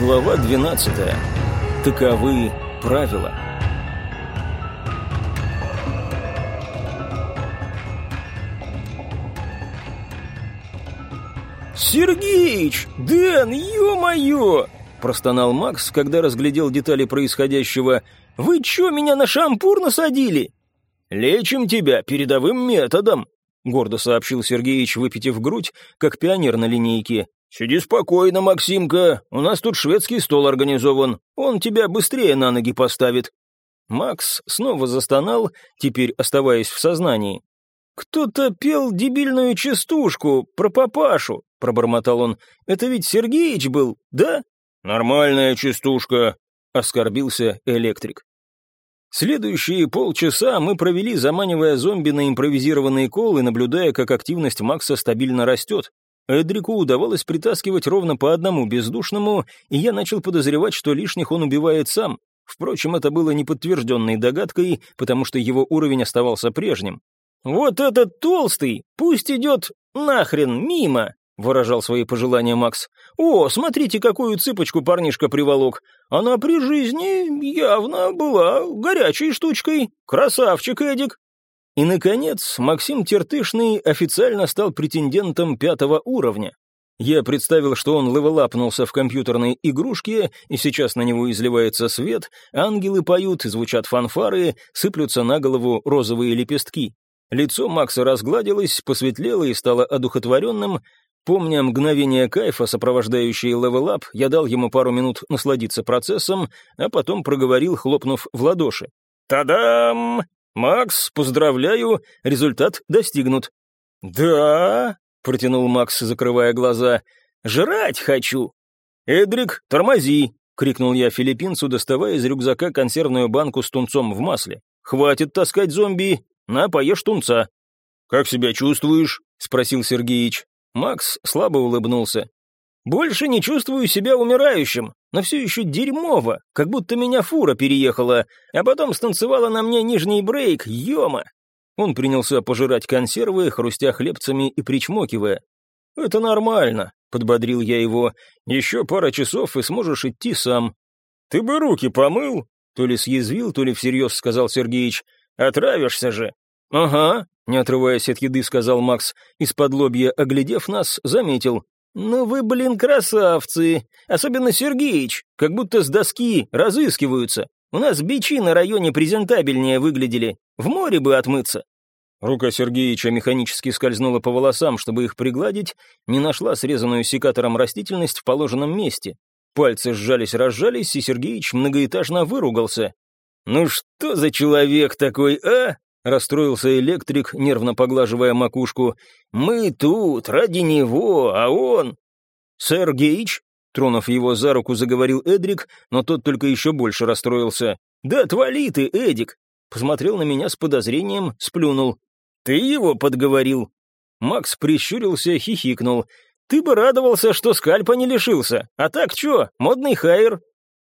Глава 12. Таковы правила. «Сергеич! Дэн, ё-моё!» — простонал Макс, когда разглядел детали происходящего. «Вы чё, меня на шампур насадили?» «Лечим тебя передовым методом», — гордо сообщил Сергеич, выпитив грудь, как пионер на линейке. «Сиди спокойно, Максимка, у нас тут шведский стол организован, он тебя быстрее на ноги поставит». Макс снова застонал, теперь оставаясь в сознании. «Кто-то пел дебильную частушку про папашу», — пробормотал он. «Это ведь Сергеич был, да?» «Нормальная частушка», — оскорбился электрик. Следующие полчаса мы провели, заманивая зомби на импровизированные колы, наблюдая, как активность Макса стабильно растет. Эдрику удавалось притаскивать ровно по одному бездушному, и я начал подозревать, что лишних он убивает сам. Впрочем, это было неподтвержденной догадкой, потому что его уровень оставался прежним. «Вот этот толстый, пусть идет нахрен мимо», — выражал свои пожелания Макс. «О, смотрите, какую цыпочку парнишка приволок. Она при жизни явно была горячей штучкой. Красавчик, Эдик». И, наконец, Максим Тертышный официально стал претендентом пятого уровня. Я представил, что он левелапнулся в компьютерной игрушке, и сейчас на него изливается свет, ангелы поют, звучат фанфары, сыплются на голову розовые лепестки. Лицо Макса разгладилось, посветлело и стало одухотворенным. Помня мгновение кайфа, сопровождающие level up, я дал ему пару минут насладиться процессом, а потом проговорил, хлопнув в ладоши. «Та-дам! «Макс, поздравляю, результат достигнут». «Да?» — протянул Макс, закрывая глаза. «Жрать хочу!» «Эдрик, тормози!» — крикнул я филиппинцу, доставая из рюкзака консервную банку с тунцом в масле. «Хватит таскать зомби! На, поешь тунца!» «Как себя чувствуешь?» — спросил Сергеич. Макс слабо улыбнулся. «Больше не чувствую себя умирающим но все еще дерьмово, как будто меня фура переехала, а потом станцевала на мне нижний брейк, ёма!» Он принялся пожирать консервы, хрустя хлебцами и причмокивая. «Это нормально», — подбодрил я его. «Еще пара часов, и сможешь идти сам». «Ты бы руки помыл?» То ли съязвил, то ли всерьез сказал Сергеич. «Отравишься же». «Ага», — не отрываясь от еды, сказал Макс. Из-под лобья, оглядев нас, заметил. «Ну вы, блин, красавцы! Особенно Сергеич, как будто с доски разыскиваются. У нас бичи на районе презентабельнее выглядели. В море бы отмыться». Рука Сергеича механически скользнула по волосам, чтобы их пригладить, не нашла срезанную секатором растительность в положенном месте. Пальцы сжались-разжались, и Сергеич многоэтажно выругался. «Ну что за человек такой, а? Расстроился электрик, нервно поглаживая макушку. «Мы тут, ради него, а он...» «Сэр Гейч?» Тронув его за руку, заговорил Эдрик, но тот только еще больше расстроился. «Да отвали ты, Эдик!» Посмотрел на меня с подозрением, сплюнул. «Ты его подговорил?» Макс прищурился, хихикнул. «Ты бы радовался, что скальпа не лишился. А так чё, модный хайер?»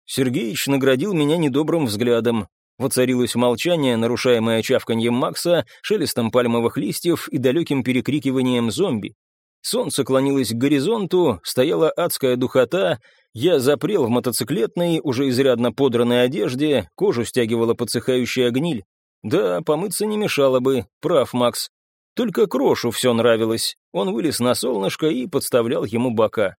Сергеич наградил меня недобрым взглядом. Воцарилось молчание, нарушаемое чавканьем Макса, шелестом пальмовых листьев и далеким перекрикиванием зомби. Солнце клонилось к горизонту, стояла адская духота, я запрел в мотоциклетной, уже изрядно подранной одежде, кожу стягивала подсыхающая гниль. Да, помыться не мешало бы, прав Макс. Только Крошу все нравилось. Он вылез на солнышко и подставлял ему бока.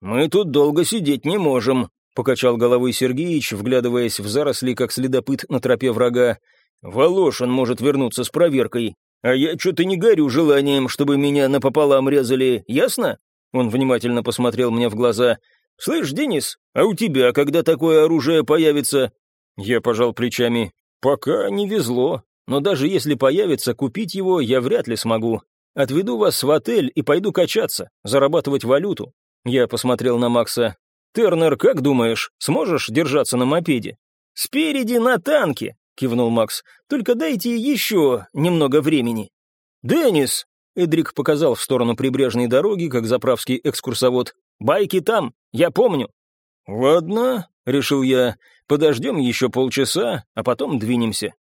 «Мы тут долго сидеть не можем», Покачал головой Сергеич, вглядываясь в заросли, как следопыт на тропе врага. «Волошин может вернуться с проверкой, а я что-то не горю желанием, чтобы меня напополам резали, ясно?» Он внимательно посмотрел мне в глаза. «Слышь, Денис, а у тебя когда такое оружие появится?» Я пожал плечами. «Пока не везло, но даже если появится, купить его я вряд ли смогу. Отведу вас в отель и пойду качаться, зарабатывать валюту». Я посмотрел на Макса. «Тернер, как думаешь, сможешь держаться на мопеде?» «Спереди на танке», — кивнул Макс. «Только дайте еще немного времени». «Деннис!» — Эдрик показал в сторону прибрежной дороги, как заправский экскурсовод. «Байки там, я помню». «Ладно», — решил я, — «подождем еще полчаса, а потом двинемся».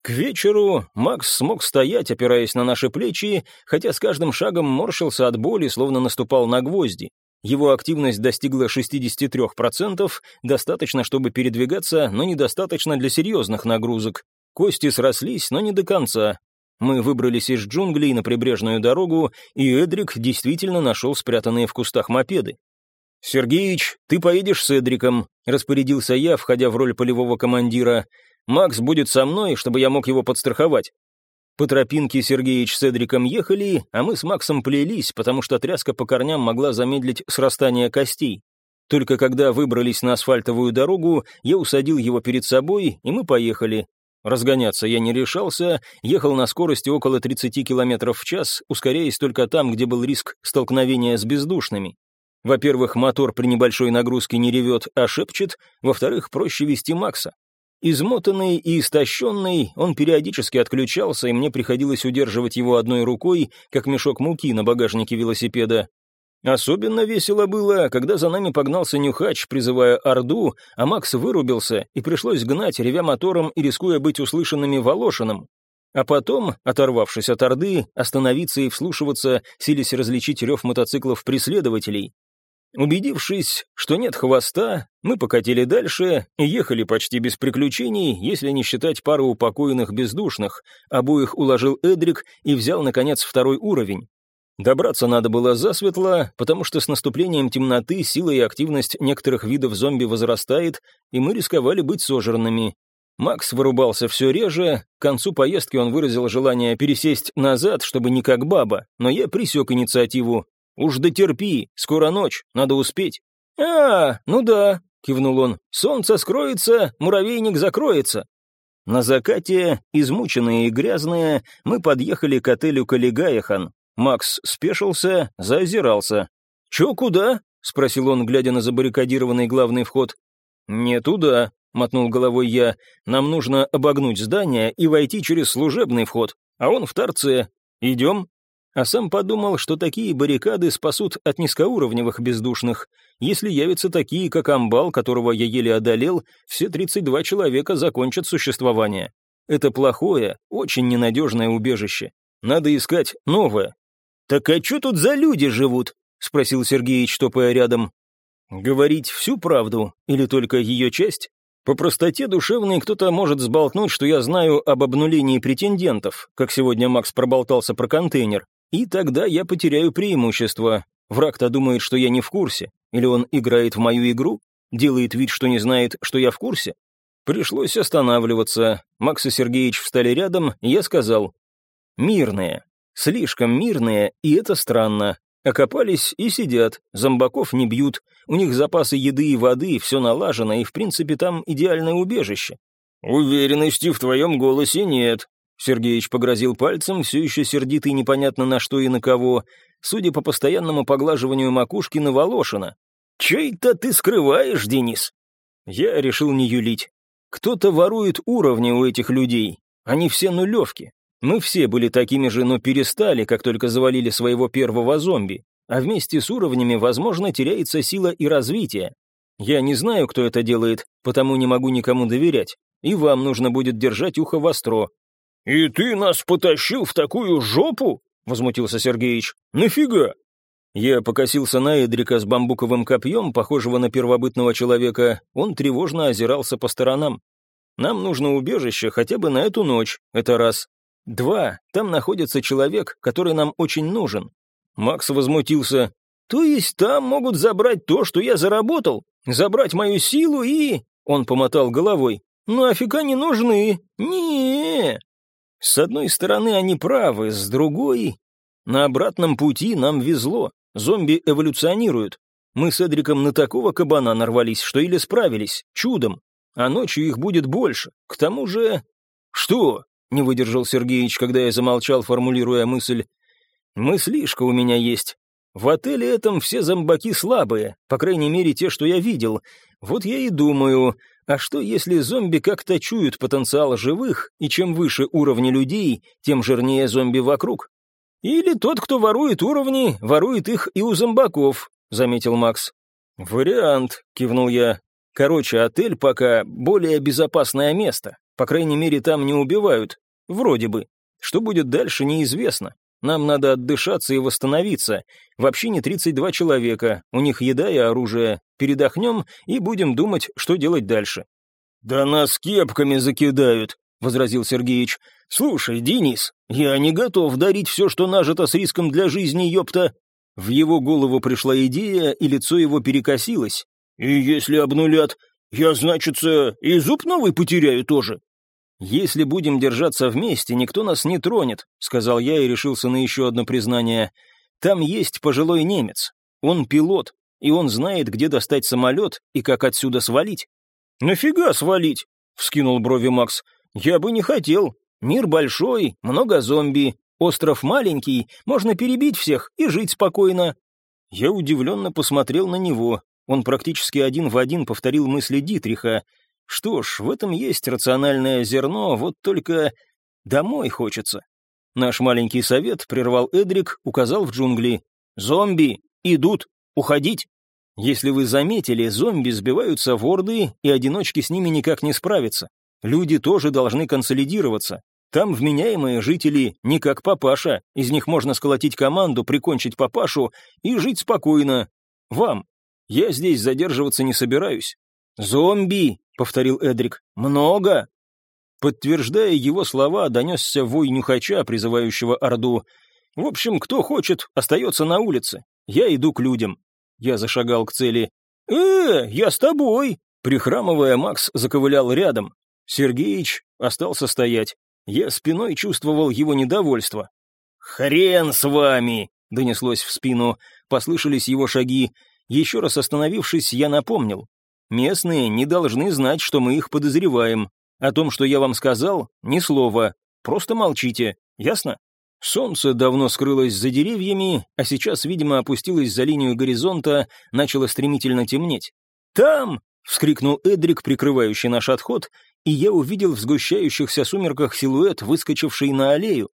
К вечеру Макс смог стоять, опираясь на наши плечи, хотя с каждым шагом морщился от боли, словно наступал на гвозди. Его активность достигла 63%, достаточно, чтобы передвигаться, но недостаточно для серьезных нагрузок. Кости срослись, но не до конца. Мы выбрались из джунглей на прибрежную дорогу, и Эдрик действительно нашел спрятанные в кустах мопеды. «Сергеич, ты поедешь с Эдриком», — распорядился я, входя в роль полевого командира. «Макс будет со мной, чтобы я мог его подстраховать». По тропинке Сергеич с Эдриком ехали, а мы с Максом плелись, потому что тряска по корням могла замедлить срастание костей. Только когда выбрались на асфальтовую дорогу, я усадил его перед собой, и мы поехали. Разгоняться я не решался, ехал на скорости около 30 км в час, ускоряясь только там, где был риск столкновения с бездушными. Во-первых, мотор при небольшой нагрузке не ревет, а шепчет, во-вторых, проще вести Макса. Измотанный и истощенный, он периодически отключался, и мне приходилось удерживать его одной рукой, как мешок муки на багажнике велосипеда. Особенно весело было, когда за нами погнался Нюхач, призывая Орду, а Макс вырубился, и пришлось гнать, ревя мотором и рискуя быть услышанными Волошиным. А потом, оторвавшись от Орды, остановиться и вслушиваться, сились различить рев мотоциклов преследователей. Убедившись, что нет хвоста, мы покатили дальше и ехали почти без приключений, если не считать пару упокоенных бездушных. Обоих уложил Эдрик и взял, наконец, второй уровень. Добраться надо было засветло, потому что с наступлением темноты сила и активность некоторых видов зомби возрастает, и мы рисковали быть сожранными. Макс вырубался все реже, к концу поездки он выразил желание пересесть назад, чтобы не как баба, но я присек инициативу. «Уж дотерпи, скоро ночь, надо успеть». «А, ну да», — кивнул он, — «солнце скроется, муравейник закроется». На закате, измученные и грязные, мы подъехали к отелю Калигаяхан, Макс спешился, заозирался. «Чё, куда?» — спросил он, глядя на забаррикадированный главный вход. «Не туда», — мотнул головой я. «Нам нужно обогнуть здание и войти через служебный вход, а он в торце. Идем?» А сам подумал, что такие баррикады спасут от низкоуровневых бездушных. Если явятся такие, как Амбал, которого я еле одолел, все 32 человека закончат существование. Это плохое, очень ненадежное убежище. Надо искать новое. «Так а что тут за люди живут?» — спросил Сергеич, топая рядом. «Говорить всю правду или только ее часть?» По простоте душевной кто-то может сболтнуть, что я знаю об обнулении претендентов, как сегодня Макс проболтался про контейнер, и тогда я потеряю преимущество. Враг-то думает, что я не в курсе, или он играет в мою игру, делает вид, что не знает, что я в курсе. Пришлось останавливаться. Макс и Сергеич встали рядом, я сказал, «Мирные, Слишком мирные, и это странно. Окопались и сидят, зомбаков не бьют, у них запасы еды и воды, все налажено, и в принципе там идеальное убежище. «Уверенности в твоем голосе нет», — Сергеич погрозил пальцем, все еще сердитый непонятно на что и на кого, судя по постоянному поглаживанию макушки на Волошина. «Чей-то ты скрываешь, Денис?» Я решил не юлить. Кто-то ворует уровни у этих людей, они все нулевки, мы все были такими же, но перестали, как только завалили своего первого зомби. А вместе с уровнями, возможно, теряется сила и развитие. Я не знаю, кто это делает, потому не могу никому доверять. И вам нужно будет держать ухо востро». «И ты нас потащил в такую жопу?» — возмутился Сергеич. «Нафига?» Я покосился на Эдрика с бамбуковым копьем, похожего на первобытного человека. Он тревожно озирался по сторонам. «Нам нужно убежище хотя бы на эту ночь, это раз. Два, там находится человек, который нам очень нужен. Макс возмутился. То есть там могут забрать то, что я заработал? Забрать мою силу и... Он помотал головой. Нафиг они нужны? не С одной стороны, они правы, с другой... На обратном пути нам везло. Зомби эволюционируют. Мы с Эдриком на такого кабана нарвались, что или справились, чудом. А ночью их будет больше. К тому же... Что? не выдержал Сергеич, когда я замолчал, формулируя мысль. «Мыслишка у меня есть. В отеле этом все зомбаки слабые, по крайней мере, те, что я видел. Вот я и думаю, а что если зомби как-то чуют потенциал живых, и чем выше уровни людей, тем жирнее зомби вокруг? Или тот, кто ворует уровни, ворует их и у зомбаков», — заметил Макс. «Вариант», — кивнул я. «Короче, отель пока более безопасное место. По крайней мере, там не убивают. Вроде бы. Что будет дальше, неизвестно. Нам надо отдышаться и восстановиться. В общине 32 человека, у них еда и оружие. Передохнем и будем думать, что делать дальше». «Да нас кепками закидают», — возразил Сергеич. «Слушай, Денис, я не готов дарить все, что нажито с риском для жизни, ёпта». В его голову пришла идея, и лицо его перекосилось. «И если обнулят, я, значится, и зуб новый потеряю тоже?» «Если будем держаться вместе, никто нас не тронет», — сказал я и решился на еще одно признание. «Там есть пожилой немец. Он пилот, и он знает, где достать самолет и как отсюда свалить». «Нафига свалить?» — вскинул брови Макс. «Я бы не хотел. Мир большой, много зомби, остров маленький, можно перебить всех и жить спокойно». Я удивленно посмотрел на него. Он практически один в один повторил мысли Дитриха. Что ж, в этом есть рациональное зерно, вот только домой хочется. Наш маленький совет прервал Эдрик, указал в джунгли. «Зомби! Идут! Уходить!» Если вы заметили, зомби сбиваются в орды, и одиночки с ними никак не справятся. Люди тоже должны консолидироваться. Там вменяемые жители не как папаша, из них можно сколотить команду, прикончить папашу и жить спокойно. Вам. Я здесь задерживаться не собираюсь. «Зомби!» — повторил Эдрик. «Много!» Подтверждая его слова, донесся вой нюхача, призывающего Орду. «В общем, кто хочет, остается на улице. Я иду к людям». Я зашагал к цели. «Э, я с тобой!» Прихрамывая, Макс заковылял рядом. Сергеич остался стоять. Я спиной чувствовал его недовольство. «Хрен с вами!» — донеслось в спину. Послышались его шаги. Еще раз остановившись, я напомнил. Местные не должны знать, что мы их подозреваем. О том, что я вам сказал, ни слова. Просто молчите, ясно? Солнце давно скрылось за деревьями, а сейчас, видимо, опустилось за линию горизонта, начало стремительно темнеть. «Там!» — вскрикнул Эдрик, прикрывающий наш отход, и я увидел в сгущающихся сумерках силуэт, выскочивший на аллею.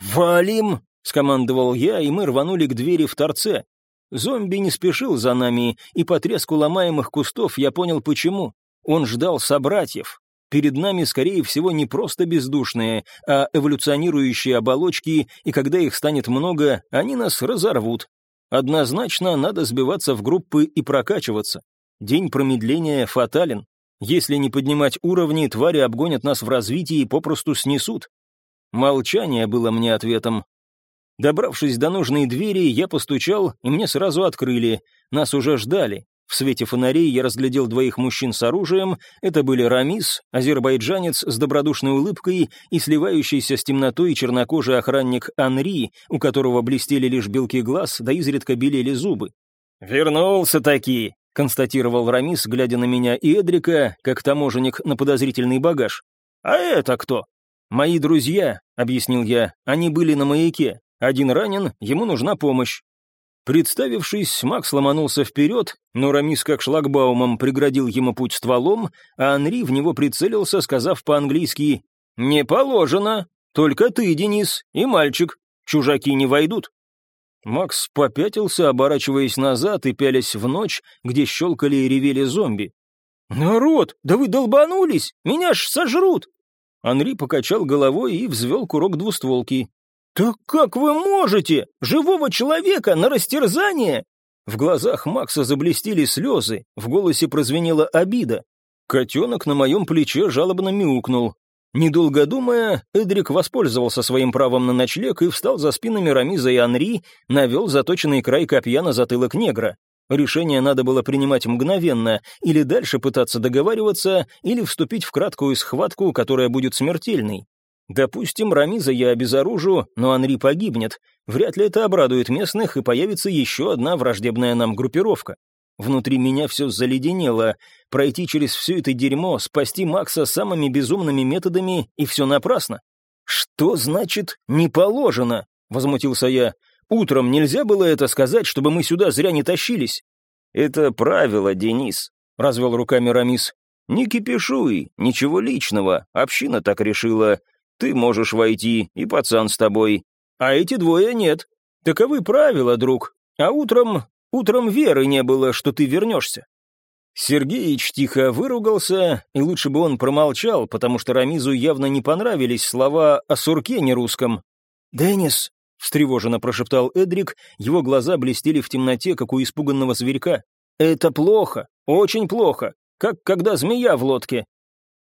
«Валим!» — скомандовал я, и мы рванули к двери в торце. Зомби не спешил за нами, и по треску ломаемых кустов я понял почему. Он ждал собратьев. Перед нами, скорее всего, не просто бездушные, а эволюционирующие оболочки, и когда их станет много, они нас разорвут. Однозначно надо сбиваться в группы и прокачиваться. День промедления фатален. Если не поднимать уровни, твари обгонят нас в развитии и попросту снесут. Молчание было мне ответом. Добравшись до нужной двери, я постучал, и мне сразу открыли. Нас уже ждали. В свете фонарей я разглядел двоих мужчин с оружием. Это были Рамис, азербайджанец с добродушной улыбкой и сливающийся с темнотой чернокожий охранник Анри, у которого блестели лишь белки глаз, да изредка белели зубы. «Вернулся-таки», — констатировал Рамис, глядя на меня и Эдрика, как таможенник на подозрительный багаж. «А это кто?» «Мои друзья», — объяснил я, — «они были на маяке. Один ранен, ему нужна помощь. Представившись, Макс ломанулся вперед, но Рамис как шлагбаумом преградил ему путь стволом, а Анри в него прицелился, сказав по-английски «Не положено, только ты, Денис, и мальчик, чужаки не войдут». Макс попятился, оборачиваясь назад и пялясь в ночь, где щелкали и ревели зомби. «Народ, да вы долбанулись! Меня ж сожрут!» Анри покачал головой и взвел курок двустволки. «Так как вы можете? Живого человека на растерзание?» В глазах Макса заблестели слезы, в голосе прозвенела обида. Котенок на моем плече жалобно мяукнул. Недолго думая, Эдрик воспользовался своим правом на ночлег и встал за спинами Рамиза и Анри, навел заточенный край копья на затылок негра. Решение надо было принимать мгновенно, или дальше пытаться договариваться, или вступить в краткую схватку, которая будет смертельной. Допустим, Рамиза я обезоружу, но Анри погибнет. Вряд ли это обрадует местных, и появится еще одна враждебная нам группировка. Внутри меня все заледенело. Пройти через все это дерьмо, спасти Макса самыми безумными методами, и все напрасно. «Что значит «не положено»?» — возмутился я. «Утром нельзя было это сказать, чтобы мы сюда зря не тащились?» «Это правило, Денис», — развел руками Рамис. «Не кипишуй, ничего личного, община так решила. Ты можешь войти, и пацан с тобой. А эти двое нет. Таковы правила, друг. А утром... Утром веры не было, что ты вернешься». Сергеич тихо выругался, и лучше бы он промолчал, потому что Рамизу явно не понравились слова о сурке нерусском. «Деннис, встревоженно прошептал Эдрик, его глаза блестели в темноте, как у испуганного зверька. «Это плохо, очень плохо, как когда змея в лодке».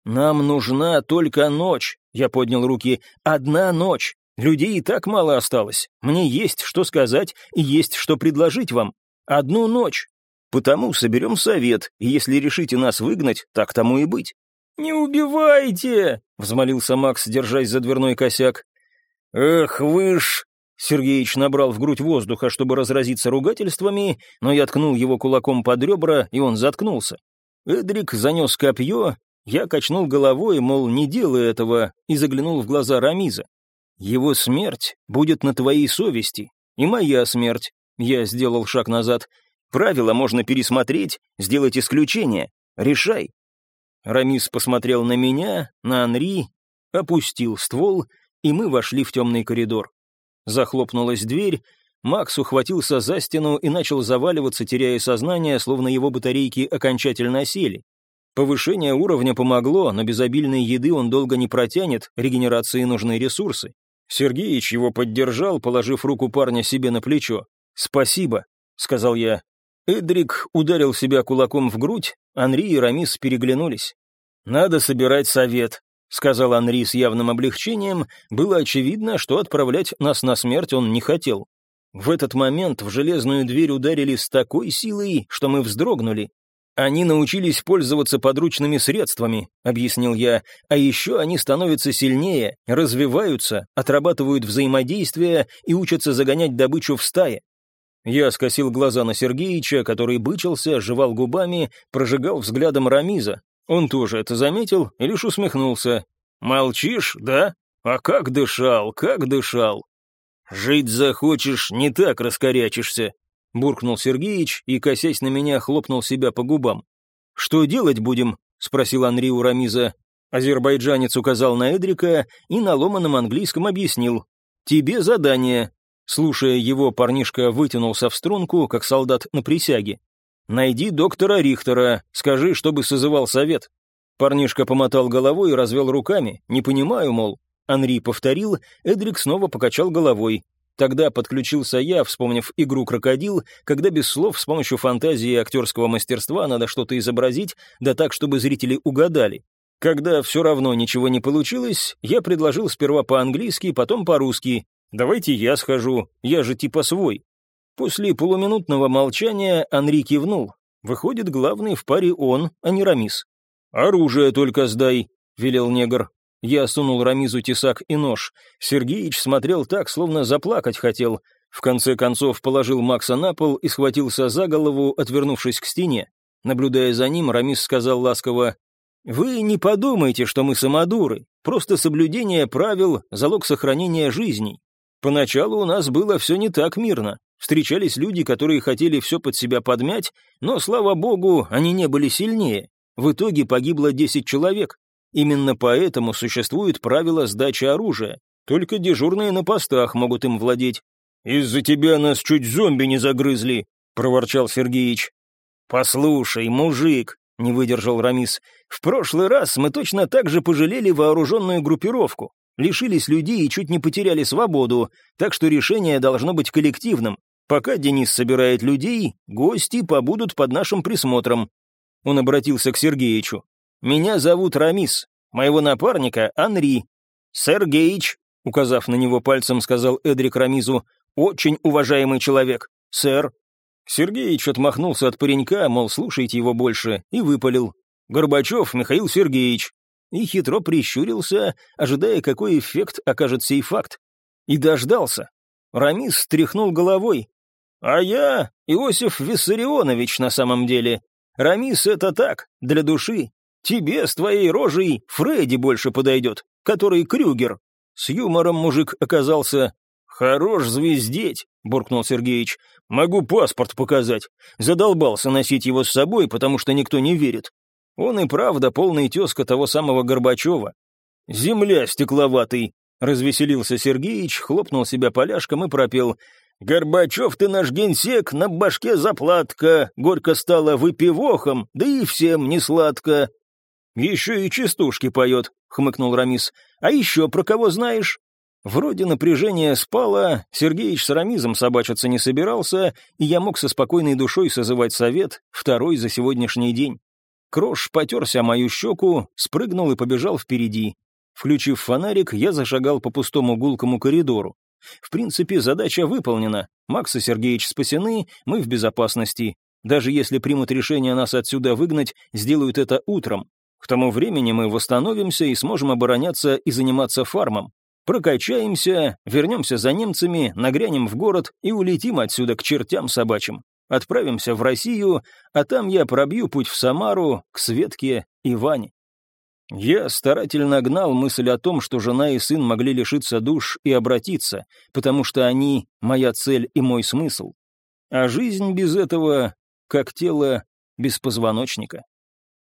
«Нам нужна только ночь», — я поднял руки, — «одна ночь. Людей и так мало осталось. Мне есть что сказать и есть что предложить вам. Одну ночь. Потому соберем совет, и если решите нас выгнать, так тому и быть». «Не убивайте!» — взмолился Макс, держась за дверной косяк. «Эх вы ж!» Сергеич набрал в грудь воздуха, чтобы разразиться ругательствами, но я ткнул его кулаком под ребра, и он заткнулся. Эдрик занес копье, я качнул головой, мол, не делай этого, и заглянул в глаза Рамиза. «Его смерть будет на твоей совести, и моя смерть». Я сделал шаг назад. «Правила можно пересмотреть, сделать исключение. Решай». Рамис посмотрел на меня, на Анри, опустил ствол, и мы вошли в темный коридор. Захлопнулась дверь, Макс ухватился за стену и начал заваливаться, теряя сознание, словно его батарейки окончательно осели. Повышение уровня помогло, но без обильной еды он долго не протянет, регенерации нужны ресурсы. Сергеич его поддержал, положив руку парня себе на плечо. «Спасибо», — сказал я. Эдрик ударил себя кулаком в грудь, Анри и Рамис переглянулись. «Надо собирать совет», — сказал Анри с явным облегчением, было очевидно, что отправлять нас на смерть он не хотел. В этот момент в железную дверь ударили с такой силой, что мы вздрогнули. «Они научились пользоваться подручными средствами», — объяснил я, «а еще они становятся сильнее, развиваются, отрабатывают взаимодействие и учатся загонять добычу в стае». Я скосил глаза на Сергеича, который бычился, жевал губами, прожигал взглядом Рамиза, он тоже это заметил и лишь усмехнулся. «Молчишь, да? А как дышал, как дышал!» «Жить захочешь, не так раскорячишься», — буркнул Сергеич и, косясь на меня, хлопнул себя по губам. «Что делать будем?» — спросил Анри у Рамиза. Азербайджанец указал на Эдрика и на ломаном английском объяснил. «Тебе задание». Слушая его, парнишка вытянулся в струнку, как солдат на присяге. «Найди доктора Рихтера, скажи, чтобы созывал совет». Парнишка помотал головой и развел руками. «Не понимаю, мол». Анри повторил, Эдрик снова покачал головой. Тогда подключился я, вспомнив игру «Крокодил», когда без слов с помощью фантазии и актерского мастерства надо что-то изобразить, да так, чтобы зрители угадали. Когда все равно ничего не получилось, я предложил сперва по-английски, потом по-русски. «Давайте я схожу, я же типа свой». После полуминутного молчания Анри кивнул. Выходит, главный в паре он, а не Рамис. «Оружие только сдай», — велел негр. Я сунул Рамизу тесак и нож. Сергеич смотрел так, словно заплакать хотел. В конце концов положил Макса на пол и схватился за голову, отвернувшись к стене. Наблюдая за ним, Рамис сказал ласково, «Вы не подумайте, что мы самодуры. Просто соблюдение правил — залог сохранения жизней. Поначалу у нас было все не так мирно. Встречались люди, которые хотели все под себя подмять, но, слава богу, они не были сильнее. В итоге погибло 10 человек. Именно поэтому существует правило сдачи оружия. Только дежурные на постах могут им владеть. «Из-за тебя нас чуть зомби не загрызли», — проворчал Сергеич. «Послушай, мужик», — не выдержал Рамис, — «в прошлый раз мы точно так же пожалели вооруженную группировку, лишились людей и чуть не потеряли свободу, так что решение должно быть коллективным. Пока Денис собирает людей, гости побудут под нашим присмотром. Он обратился к Сергеичу. «Меня зовут Рамис, моего напарника Анри. Сергеич», указав на него пальцем, сказал Эдрик Рамизу, «очень уважаемый человек, сэр». Сергеич отмахнулся от паренька, мол, слушайте его больше, и выпалил. «Горбачев Михаил Сергеевич». И хитро прищурился, ожидая, какой эффект окажет сей факт. И дождался. Рамис стряхнул головой, «А я Иосиф Виссарионович на самом деле. Рамис — это так, для души. Тебе с твоей рожей Фредди больше подойдет, который Крюгер». С юмором мужик оказался. «Хорош звездеть», — буркнул Сергеич. «Могу паспорт показать. Задолбался носить его с собой, потому что никто не верит. Он и правда полный тезка того самого Горбачева. Земля стекловатый», — развеселился Сергеич, хлопнул себя поляшком и пропел «Горбачев ты наш генсек, на башке заплатка, горько стало выпивохом, да и всем не сладко». «Еще и частушки поет», — хмыкнул Рамис. «А еще про кого знаешь?» Вроде напряжение спало, Сергеич с Рамизом собачиться не собирался, и я мог со спокойной душой созывать совет, второй за сегодняшний день. Крош потерся мою щеку, спрыгнул и побежал впереди. Включив фонарик, я зашагал по пустому гулкому коридору. В принципе, задача выполнена. Макс и Сергеич спасены, мы в безопасности. Даже если примут решение нас отсюда выгнать, сделают это утром. К тому времени мы восстановимся и сможем обороняться и заниматься фармом. Прокачаемся, вернемся за немцами, нагрянем в город и улетим отсюда к чертям собачьим. Отправимся в Россию, а там я пробью путь в Самару, к Светке и Ване. Я старательно гнал мысль о том, что жена и сын могли лишиться душ и обратиться, потому что они — моя цель и мой смысл. А жизнь без этого, как тело без позвоночника.